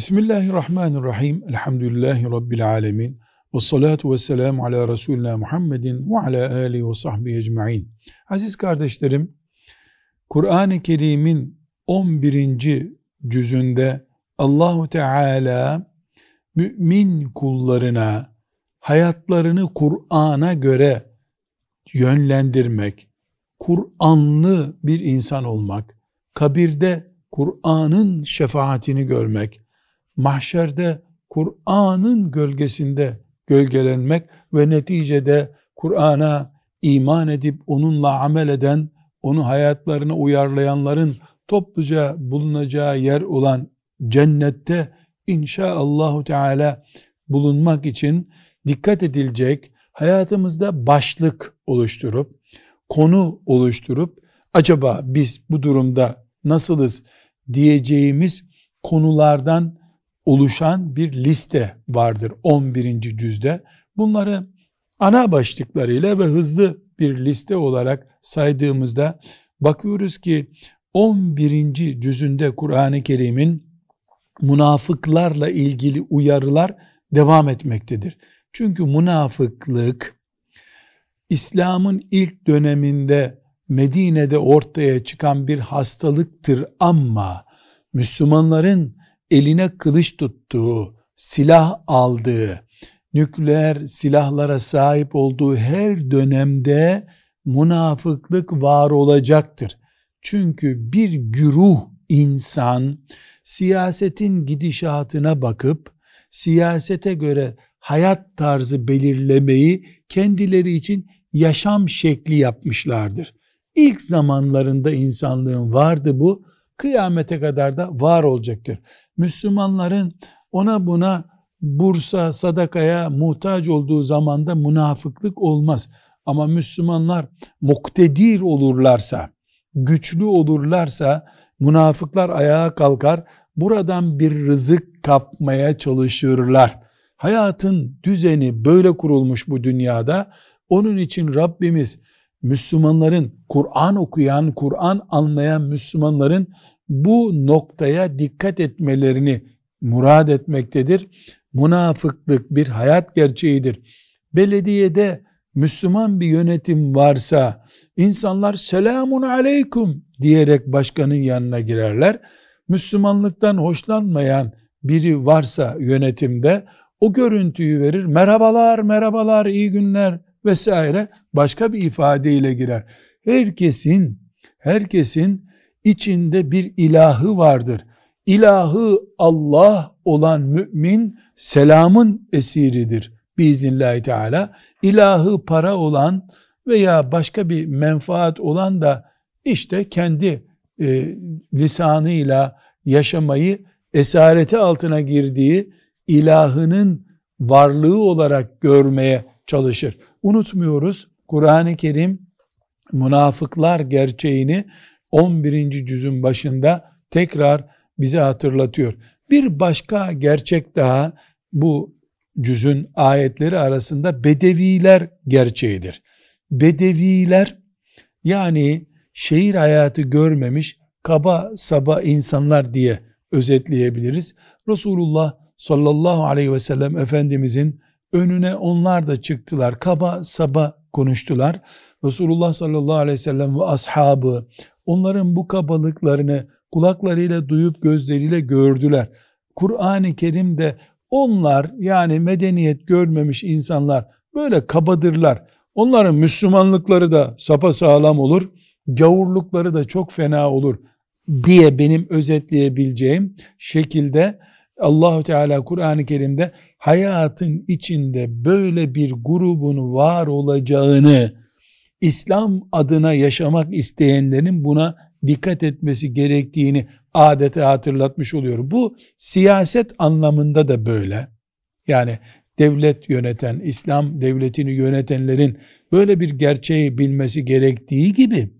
Bismillahirrahmanirrahim. Elhamdülillahi Rabbil alemin. Ve salatu ve selamu ala Resulina Muhammedin ve ala alihi ve sahbihi ecma'in. Aziz kardeşlerim, Kur'an-ı Kerim'in 11. cüzünde Allahu Teala mümin kullarına hayatlarını Kur'an'a göre yönlendirmek, Kur'anlı bir insan olmak, kabirde Kur'an'ın şefaatini görmek, mahşerde Kur'an'ın gölgesinde gölgelenmek ve neticede Kur'an'a iman edip onunla amel eden, onu hayatlarına uyarlayanların topluca bulunacağı yer olan cennette inşaallahu teala bulunmak için dikkat edilecek hayatımızda başlık oluşturup konu oluşturup acaba biz bu durumda nasılız? diyeceğimiz konulardan oluşan bir liste vardır 11. cüzde. Bunları ana başlıklarıyla ve hızlı bir liste olarak saydığımızda bakıyoruz ki 11. cüzünde Kur'an-ı Kerim'in münafıklarla ilgili uyarılar devam etmektedir. Çünkü münafıklık İslam'ın ilk döneminde Medine'de ortaya çıkan bir hastalıktır ama Müslümanların eline kılıç tuttuğu, silah aldığı, nükleer silahlara sahip olduğu her dönemde münafıklık var olacaktır. Çünkü bir güruh insan siyasetin gidişatına bakıp siyasete göre hayat tarzı belirlemeyi kendileri için yaşam şekli yapmışlardır. İlk zamanlarında insanlığın vardı bu, kıyamete kadar da var olacaktır. Müslümanların ona buna bursa, sadakaya muhtaç olduğu zamanda münafıklık olmaz. Ama Müslümanlar muktedir olurlarsa, güçlü olurlarsa münafıklar ayağa kalkar, buradan bir rızık kapmaya çalışırlar. Hayatın düzeni böyle kurulmuş bu dünyada. Onun için Rabbimiz Müslümanların, Kur'an okuyan, Kur'an anlayan Müslümanların bu noktaya dikkat etmelerini murad etmektedir. Münafıklık bir hayat gerçeğidir. Belediyede Müslüman bir yönetim varsa insanlar selamun aleyküm diyerek başkanın yanına girerler. Müslümanlıktan hoşlanmayan biri varsa yönetimde o görüntüyü verir. Merhabalar, merhabalar, iyi günler vesaire başka bir ifadeyle girer. Herkesin herkesin içinde bir ilahı vardır. İlahı Allah olan mümin selamın esiridir biiznillahü teala. İlahı para olan veya başka bir menfaat olan da işte kendi e, lisanıyla yaşamayı esareti altına girdiği ilahının varlığı olarak görmeye çalışır. Unutmuyoruz Kur'an-ı Kerim münafıklar gerçeğini 11. cüzün başında tekrar bize hatırlatıyor. Bir başka gerçek daha bu cüzün ayetleri arasında bedeviler gerçeğidir. Bedeviler yani şehir hayatı görmemiş kaba saba insanlar diye özetleyebiliriz. Resulullah sallallahu aleyhi ve sellem Efendimizin önüne onlar da çıktılar. Kaba saba konuştular. Resulullah sallallahu aleyhi ve sellem ve ashabı onların bu kabalıklarını kulaklarıyla duyup gözleriyle gördüler. Kur'an-ı Kerim'de onlar yani medeniyet görmemiş insanlar böyle kabadırlar. Onların Müslümanlıkları da sapa sağlam olur, gavurlukları da çok fena olur diye benim özetleyebileceğim şekilde Allahu Teala Kur'an-ı Kerim'de hayatın içinde böyle bir grubun var olacağını İslam adına yaşamak isteyenlerin buna dikkat etmesi gerektiğini adete hatırlatmış oluyor. Bu siyaset anlamında da böyle. Yani devlet yöneten, İslam devletini yönetenlerin böyle bir gerçeği bilmesi gerektiği gibi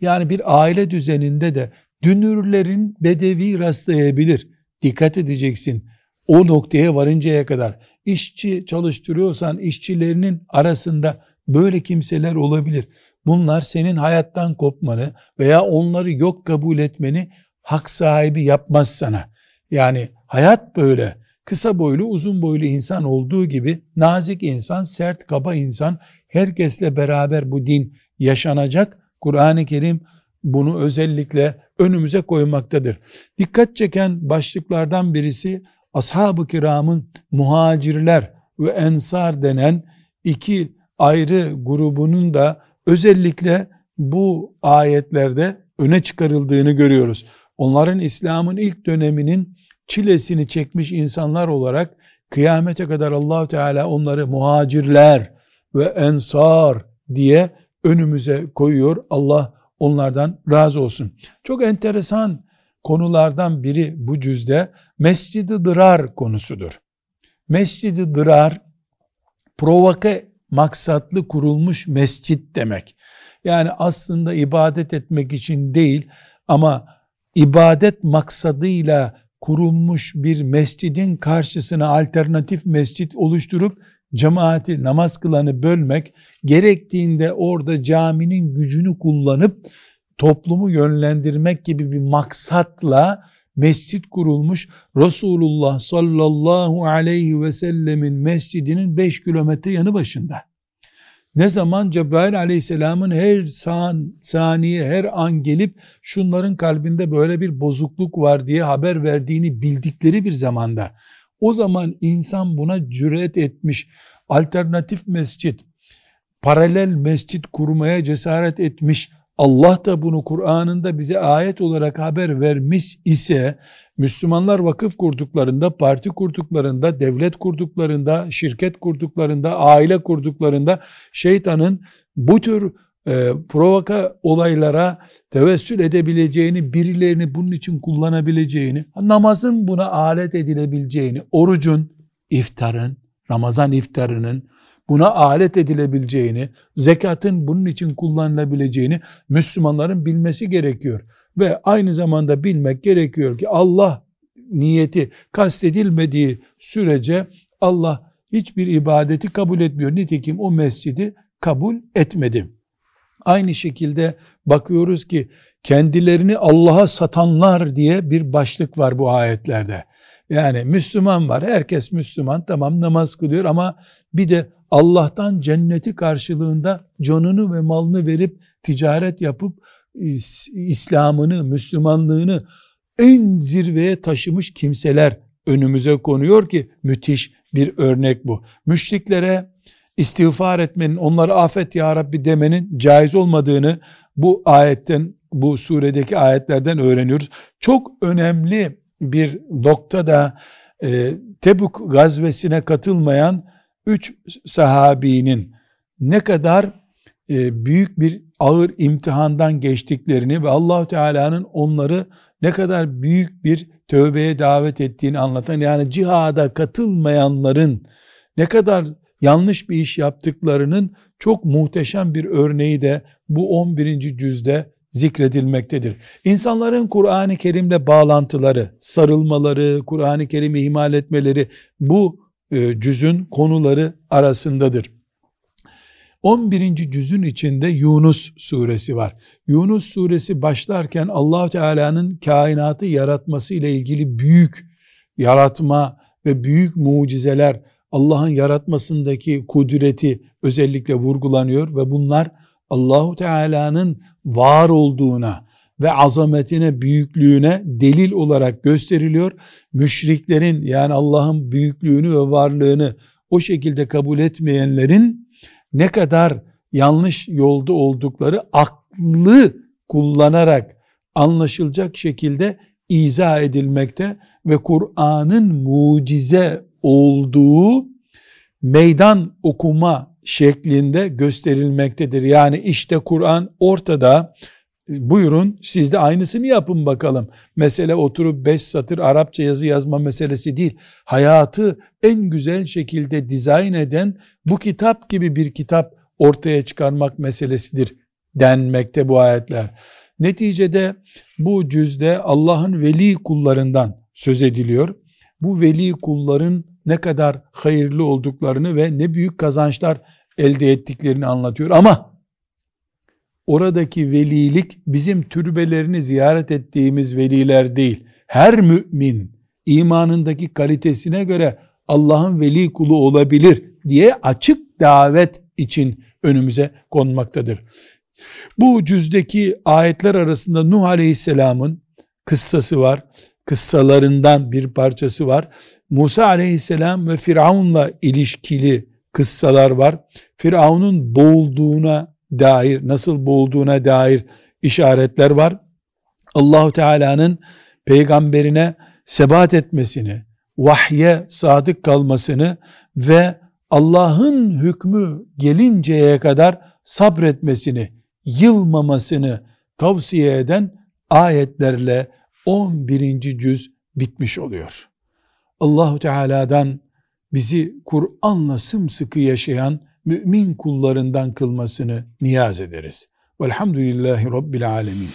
yani bir aile düzeninde de dünürlerin bedevi rastlayabilir. Dikkat edeceksin. O noktaya varıncaya kadar işçi çalıştırıyorsan işçilerinin arasında böyle kimseler olabilir. Bunlar senin hayattan kopmanı veya onları yok kabul etmeni hak sahibi yapmaz sana. Yani hayat böyle. Kısa boylu, uzun boylu insan olduğu gibi nazik insan, sert, kaba insan herkesle beraber bu din yaşanacak. Kur'an-ı Kerim bunu özellikle önümüze koymaktadır. Dikkat çeken başlıklardan birisi ashab-ı kiramın muhacirler ve ensar denen iki ayrı grubunun da özellikle bu ayetlerde öne çıkarıldığını görüyoruz. Onların İslam'ın ilk döneminin çilesini çekmiş insanlar olarak kıyamete kadar Allahu Teala onları muhacirler ve ensar diye önümüze koyuyor. Allah onlardan razı olsun. Çok enteresan konulardan biri bu cüzde Mescid-i Dırar konusudur. Mescid-i Dırar provoke maksatlı kurulmuş mescit demek. Yani aslında ibadet etmek için değil ama ibadet maksadıyla kurulmuş bir mescidin karşısına alternatif mescit oluşturup cemaati namaz kılanı bölmek gerektiğinde orada caminin gücünü kullanıp toplumu yönlendirmek gibi bir maksatla mescit kurulmuş Resulullah sallallahu aleyhi ve sellemin mescidinin 5 kilometre yanı başında. Ne zaman Cebrail aleyhisselamın her san, saniye, her an gelip şunların kalbinde böyle bir bozukluk var diye haber verdiğini bildikleri bir zamanda o zaman insan buna cüret etmiş, alternatif mescit, paralel mescit kurmaya cesaret etmiş, Allah da bunu Kur'an'ında bize ayet olarak haber vermiş ise Müslümanlar vakıf kurduklarında, parti kurduklarında, devlet kurduklarında, şirket kurduklarında, aile kurduklarında şeytanın bu tür e, provoka olaylara tevessül edebileceğini, birilerini bunun için kullanabileceğini, namazın buna alet edilebileceğini, orucun, iftarın, Ramazan iftarının buna alet edilebileceğini, zekatın bunun için kullanılabileceğini Müslümanların bilmesi gerekiyor. Ve aynı zamanda bilmek gerekiyor ki Allah niyeti kastedilmediği sürece Allah hiçbir ibadeti kabul etmiyor. Nitekim o mescidi kabul etmedi. Aynı şekilde bakıyoruz ki kendilerini Allah'a satanlar diye bir başlık var bu ayetlerde. Yani Müslüman var, herkes Müslüman, tamam namaz kılıyor ama bir de Allah'tan cenneti karşılığında canını ve malını verip ticaret yapıp İslam'ını, Müslümanlığını en zirveye taşımış kimseler önümüze konuyor ki müthiş bir örnek bu. Müşriklere istiğfar etmenin, onları affet ya Rabbi demenin caiz olmadığını bu ayetten, bu suredeki ayetlerden öğreniyoruz. Çok önemli bir noktada e, Tebuk gazvesine katılmayan üç sahabinin ne kadar e, büyük bir ağır imtihandan geçtiklerini ve allah Teala'nın onları ne kadar büyük bir tövbeye davet ettiğini anlatan yani cihada katılmayanların ne kadar yanlış bir iş yaptıklarının çok muhteşem bir örneği de bu 11. cüzde zikredilmektedir. İnsanların Kur'an-ı Kerim'le bağlantıları, sarılmaları, Kur'an-ı Kerim'i ihmal etmeleri bu e, cüzün konuları arasındadır. 11. cüzün içinde Yunus suresi var. Yunus suresi başlarken allah Teala'nın kainatı yaratması ile ilgili büyük yaratma ve büyük mucizeler, Allah'ın yaratmasındaki kudreti özellikle vurgulanıyor ve bunlar Allahu Teala'nın var olduğuna ve azametine, büyüklüğüne delil olarak gösteriliyor. Müşriklerin yani Allah'ın büyüklüğünü ve varlığını o şekilde kabul etmeyenlerin ne kadar yanlış yolda oldukları aklı kullanarak anlaşılacak şekilde izah edilmekte ve Kur'an'ın mucize olduğu meydan okuma şeklinde gösterilmektedir. Yani işte Kur'an ortada buyurun siz de aynısını yapın bakalım. Mesele oturup beş satır Arapça yazı yazma meselesi değil. Hayatı en güzel şekilde dizayn eden bu kitap gibi bir kitap ortaya çıkarmak meselesidir denmekte bu ayetler. Neticede bu cüzde Allah'ın veli kullarından söz ediliyor. Bu veli kulların ne kadar hayırlı olduklarını ve ne büyük kazançlar elde ettiklerini anlatıyor. Ama oradaki velilik bizim türbelerini ziyaret ettiğimiz veliler değil. Her mümin imanındaki kalitesine göre Allah'ın veli kulu olabilir diye açık davet için önümüze konmaktadır. Bu cüzdeki ayetler arasında Nuh Aleyhisselam'ın kıssası var. Kıssalarından bir parçası var. Musa Aleyhisselam ve Firavun'la ilişkili kıssalar var. Firavun'un boğulduğuna dair, nasıl boğulduğuna dair işaretler var. Allahu Teala'nın peygamberine sebat etmesini, vahye sadık kalmasını ve Allah'ın hükmü gelinceye kadar sabretmesini, yılmamasını tavsiye eden ayetlerle 11. cüz bitmiş oluyor. Allahu Teala'dan bizi Kur'an'la sımsıkı yaşayan mümin kullarından kılmasını niyaz ederiz. Velhamdülillahi Rabbil Alemin.